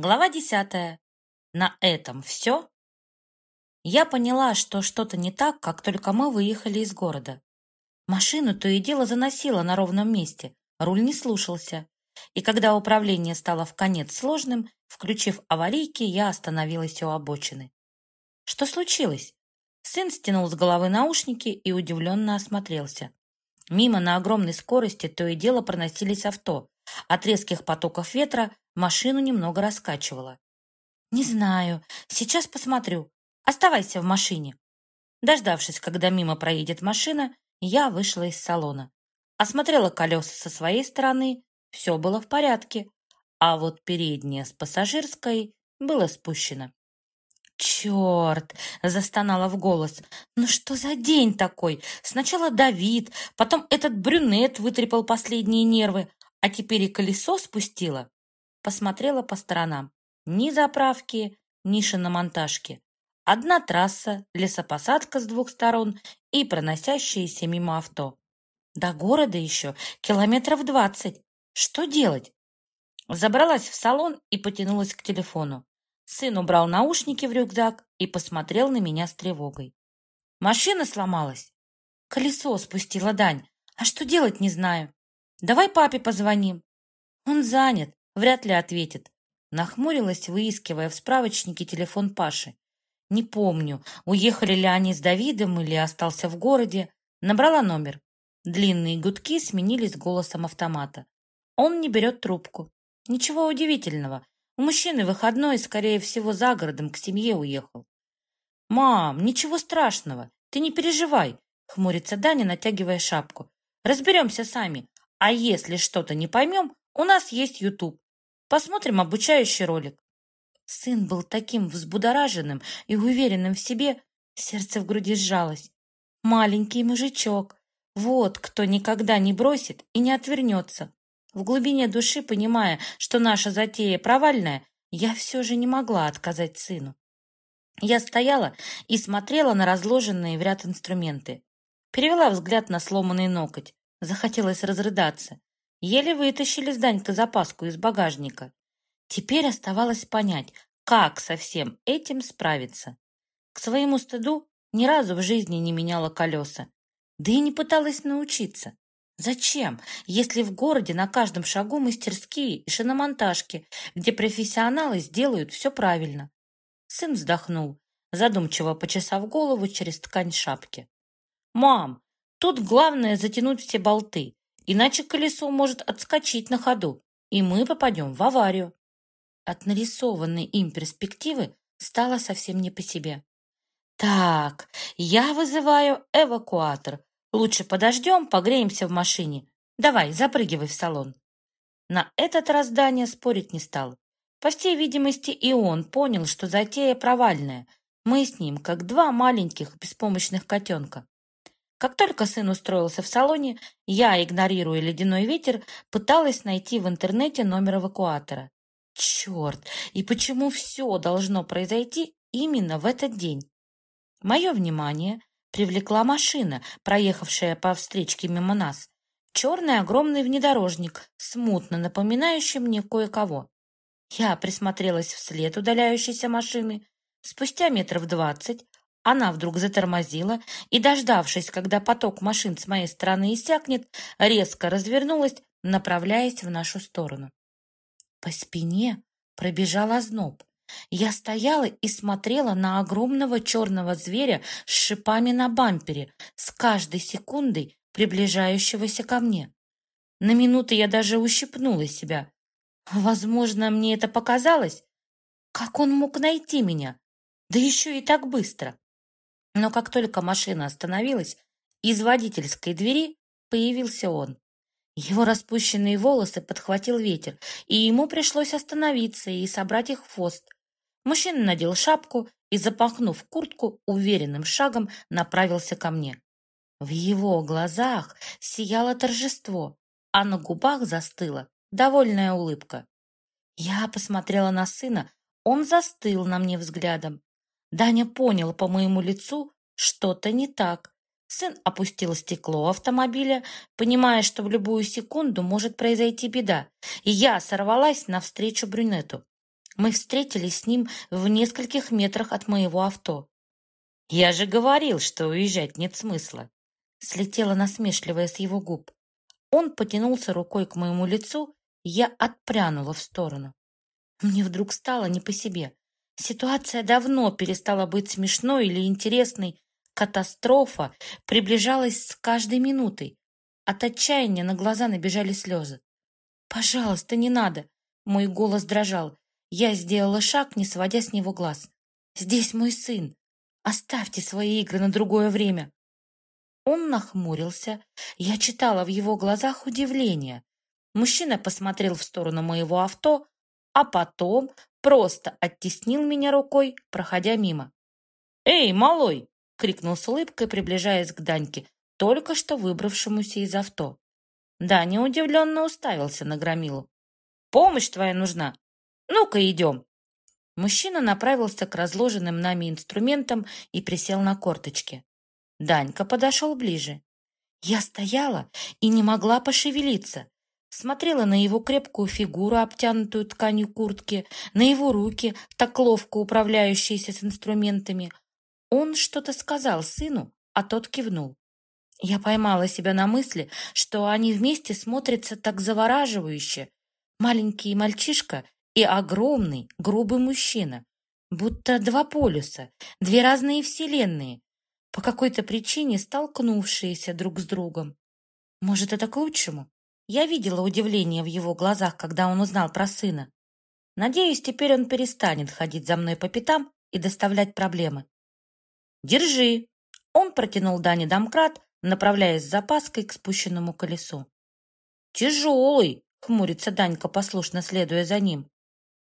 Глава десятая. На этом все? Я поняла, что что-то не так, как только мы выехали из города. Машину то и дело заносило на ровном месте, руль не слушался. И когда управление стало в конец сложным, включив аварийки, я остановилась у обочины. Что случилось? Сын стянул с головы наушники и удивленно осмотрелся. Мимо на огромной скорости то и дело проносились авто. От резких потоков ветра машину немного раскачивало. «Не знаю. Сейчас посмотрю. Оставайся в машине». Дождавшись, когда мимо проедет машина, я вышла из салона. Осмотрела колеса со своей стороны. Все было в порядке. А вот переднее с пассажирской было спущено. «Черт!» — застонала в голос. «Ну что за день такой? Сначала Давид, потом этот брюнет вытрепал последние нервы, а теперь и колесо спустила?» Посмотрела по сторонам. Ни заправки, ни шиномонтажки. Одна трасса, лесопосадка с двух сторон и проносящиеся мимо авто. До города еще километров двадцать. Что делать? Забралась в салон и потянулась к телефону. Сын убрал наушники в рюкзак и посмотрел на меня с тревогой. Машина сломалась. Колесо спустила Дань. А что делать, не знаю. Давай папе позвоним. Он занят, вряд ли ответит. Нахмурилась, выискивая в справочнике телефон Паши. Не помню, уехали ли они с Давидом или остался в городе. Набрала номер. Длинные гудки сменились голосом автомата. Он не берет трубку. Ничего удивительного. У мужчины выходной, скорее всего, за городом к семье уехал. «Мам, ничего страшного, ты не переживай», — хмурится Даня, натягивая шапку. «Разберемся сами. А если что-то не поймем, у нас есть YouTube. Посмотрим обучающий ролик». Сын был таким взбудораженным и уверенным в себе, сердце в груди сжалось. Маленький мужичок. Вот кто никогда не бросит и не отвернется. В глубине души, понимая, что наша затея провальная, я все же не могла отказать сыну. Я стояла и смотрела на разложенные в ряд инструменты. Перевела взгляд на сломанный ноготь. Захотелось разрыдаться. Еле вытащили с Данька запаску из багажника. Теперь оставалось понять, как со всем этим справиться. К своему стыду ни разу в жизни не меняла колеса. Да и не пыталась научиться. Зачем, если в городе на каждом шагу мастерские и шиномонтажки, где профессионалы сделают все правильно? Сын вздохнул, задумчиво почесав голову через ткань шапки. «Мам, тут главное затянуть все болты, иначе колесо может отскочить на ходу, и мы попадем в аварию». От нарисованной им перспективы стало совсем не по себе. «Так, я вызываю эвакуатор», Лучше подождем, погреемся в машине. Давай, запрыгивай в салон. На этот раз Даня спорить не стал. По всей видимости, и он понял, что затея провальная. Мы с ним, как два маленьких беспомощных котенка. Как только сын устроился в салоне, я, игнорируя ледяной ветер, пыталась найти в интернете номер эвакуатора. Черт, и почему все должно произойти именно в этот день? Мое внимание привлекла машина, проехавшая по встречке мимо нас. Черный огромный внедорожник, смутно напоминающий мне кое-кого. Я присмотрелась вслед удаляющейся машины. Спустя метров двадцать она вдруг затормозила и, дождавшись, когда поток машин с моей стороны иссякнет, резко развернулась, направляясь в нашу сторону. По спине пробежал озноб. Я стояла и смотрела на огромного черного зверя с шипами на бампере, с каждой секундой приближающегося ко мне. На минуту я даже ущипнула себя. Возможно, мне это показалось. Как он мог найти меня? Да еще и так быстро. Но как только машина остановилась, из водительской двери появился он. Его распущенные волосы подхватил ветер, и ему пришлось остановиться и собрать их в хвост. Мужчина надел шапку и, запахнув куртку, уверенным шагом направился ко мне. В его глазах сияло торжество, а на губах застыла довольная улыбка. Я посмотрела на сына, он застыл на мне взглядом. Даня понял по моему лицу, что-то не так. Сын опустил стекло автомобиля, понимая, что в любую секунду может произойти беда, и я сорвалась навстречу брюнету. Мы встретились с ним в нескольких метрах от моего авто. «Я же говорил, что уезжать нет смысла», — слетела насмешливая с его губ. Он потянулся рукой к моему лицу, я отпрянула в сторону. Мне вдруг стало не по себе. Ситуация давно перестала быть смешной или интересной. Катастрофа приближалась с каждой минутой. От отчаяния на глаза набежали слезы. «Пожалуйста, не надо!» Мой голос дрожал. Я сделала шаг, не сводя с него глаз. «Здесь мой сын. Оставьте свои игры на другое время». Он нахмурился. Я читала в его глазах удивление. Мужчина посмотрел в сторону моего авто, а потом просто оттеснил меня рукой, проходя мимо. «Эй, малой!» — крикнул с улыбкой, приближаясь к Даньке, только что выбравшемуся из авто. Даня удивленно уставился на Громилу. «Помощь твоя нужна? Ну-ка, идем!» Мужчина направился к разложенным нами инструментам и присел на корточки. Данька подошел ближе. Я стояла и не могла пошевелиться. Смотрела на его крепкую фигуру, обтянутую тканью куртки, на его руки, так ловко управляющиеся с инструментами. Он что-то сказал сыну, а тот кивнул. Я поймала себя на мысли, что они вместе смотрятся так завораживающе. Маленький мальчишка и огромный, грубый мужчина. Будто два полюса, две разные вселенные, по какой-то причине столкнувшиеся друг с другом. Может, это к лучшему? Я видела удивление в его глазах, когда он узнал про сына. Надеюсь, теперь он перестанет ходить за мной по пятам и доставлять проблемы. «Держи!» Он протянул Дане домкрат, направляясь с запаской к спущенному колесу. «Тяжелый!» — хмурится Данька, послушно следуя за ним.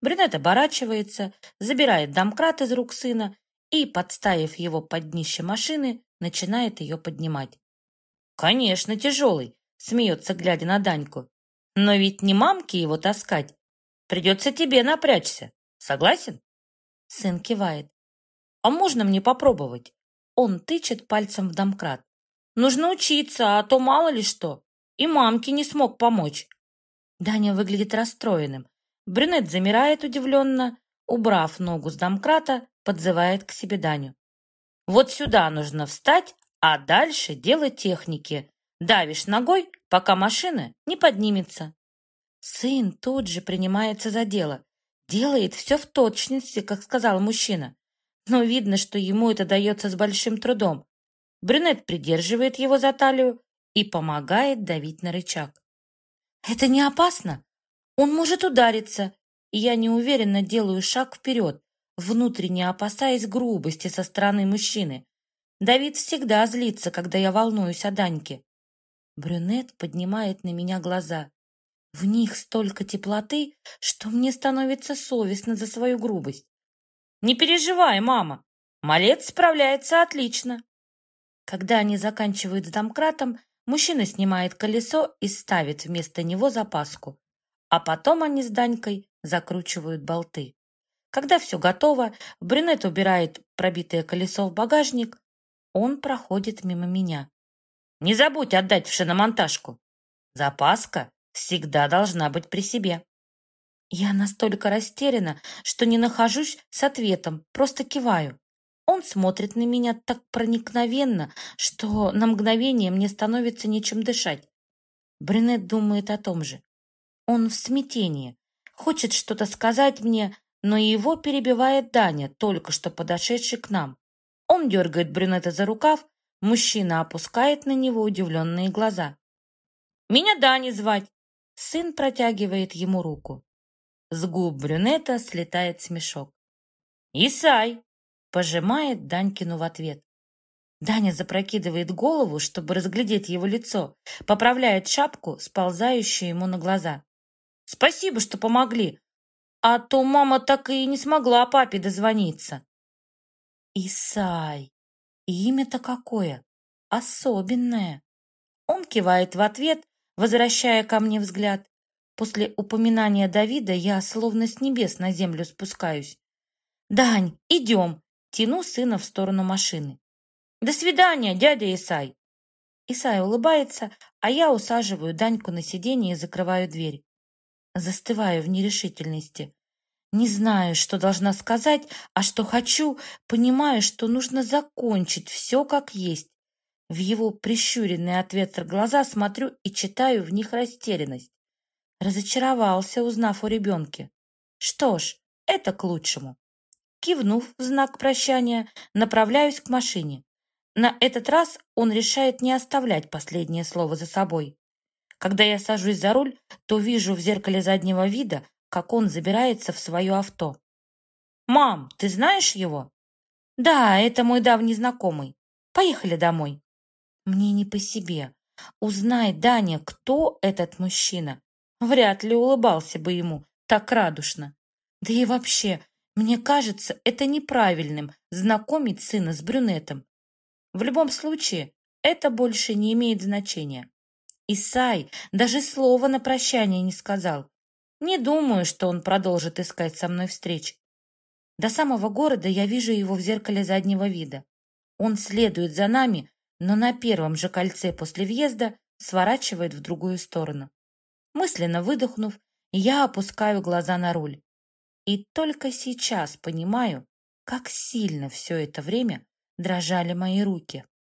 Брюнет оборачивается, забирает домкрат из рук сына и, подставив его под днище машины, начинает ее поднимать. «Конечно, тяжелый!» Смеется, глядя на Даньку. Но ведь не мамке его таскать. Придется тебе напрячься. Согласен? Сын кивает. А можно мне попробовать? Он тычет пальцем в домкрат. Нужно учиться, а то мало ли что. И мамке не смог помочь. Даня выглядит расстроенным. Брюнет замирает удивленно, убрав ногу с домкрата, подзывает к себе Даню. Вот сюда нужно встать, а дальше дело техники. Давишь ногой, пока машина не поднимется. Сын тут же принимается за дело. Делает все в точности, как сказал мужчина. Но видно, что ему это дается с большим трудом. Брюнет придерживает его за талию и помогает давить на рычаг. Это не опасно. Он может удариться, и я неуверенно делаю шаг вперед, внутренне опасаясь грубости со стороны мужчины. Давид всегда злится, когда я волнуюсь о Даньке. Брюнет поднимает на меня глаза. В них столько теплоты, что мне становится совестно за свою грубость. «Не переживай, мама! Малец справляется отлично!» Когда они заканчивают с домкратом, мужчина снимает колесо и ставит вместо него запаску, а потом они с Данькой закручивают болты. Когда все готово, брюнет убирает пробитое колесо в багажник, он проходит мимо меня. Не забудь отдать в шиномонтажку. Запаска всегда должна быть при себе. Я настолько растеряна, что не нахожусь с ответом, просто киваю. Он смотрит на меня так проникновенно, что на мгновение мне становится нечем дышать. Брюнет думает о том же. Он в смятении, хочет что-то сказать мне, но его перебивает Даня, только что подошедший к нам. Он дергает брюнета за рукав, Мужчина опускает на него удивленные глаза. «Меня Дани звать!» Сын протягивает ему руку. С губ брюнета слетает смешок. «Исай!» — пожимает Данькину в ответ. Даня запрокидывает голову, чтобы разглядеть его лицо, поправляет шапку, сползающую ему на глаза. «Спасибо, что помогли, а то мама так и не смогла папе дозвониться». «Исай!» Имя-то какое! Особенное! Он кивает в ответ, возвращая ко мне взгляд. После упоминания Давида я словно с небес на землю спускаюсь. «Дань, идем!» Тяну сына в сторону машины. «До свидания, дядя Исай!» Исай улыбается, а я усаживаю Даньку на сиденье и закрываю дверь. Застываю в нерешительности. Не знаю, что должна сказать, а что хочу, понимаю, что нужно закончить все как есть. В его прищуренные от глаза смотрю и читаю в них растерянность. Разочаровался, узнав о ребенке. Что ж, это к лучшему. Кивнув в знак прощания, направляюсь к машине. На этот раз он решает не оставлять последнее слово за собой. Когда я сажусь за руль, то вижу в зеркале заднего вида, как он забирается в свое авто. «Мам, ты знаешь его?» «Да, это мой давний знакомый. Поехали домой». Мне не по себе. Узнай, Даня, кто этот мужчина. Вряд ли улыбался бы ему так радушно. Да и вообще, мне кажется, это неправильным знакомить сына с брюнетом. В любом случае, это больше не имеет значения. Исай даже слова на прощание не сказал. Не думаю, что он продолжит искать со мной встреч. До самого города я вижу его в зеркале заднего вида. Он следует за нами, но на первом же кольце после въезда сворачивает в другую сторону. Мысленно выдохнув, я опускаю глаза на руль. И только сейчас понимаю, как сильно все это время дрожали мои руки.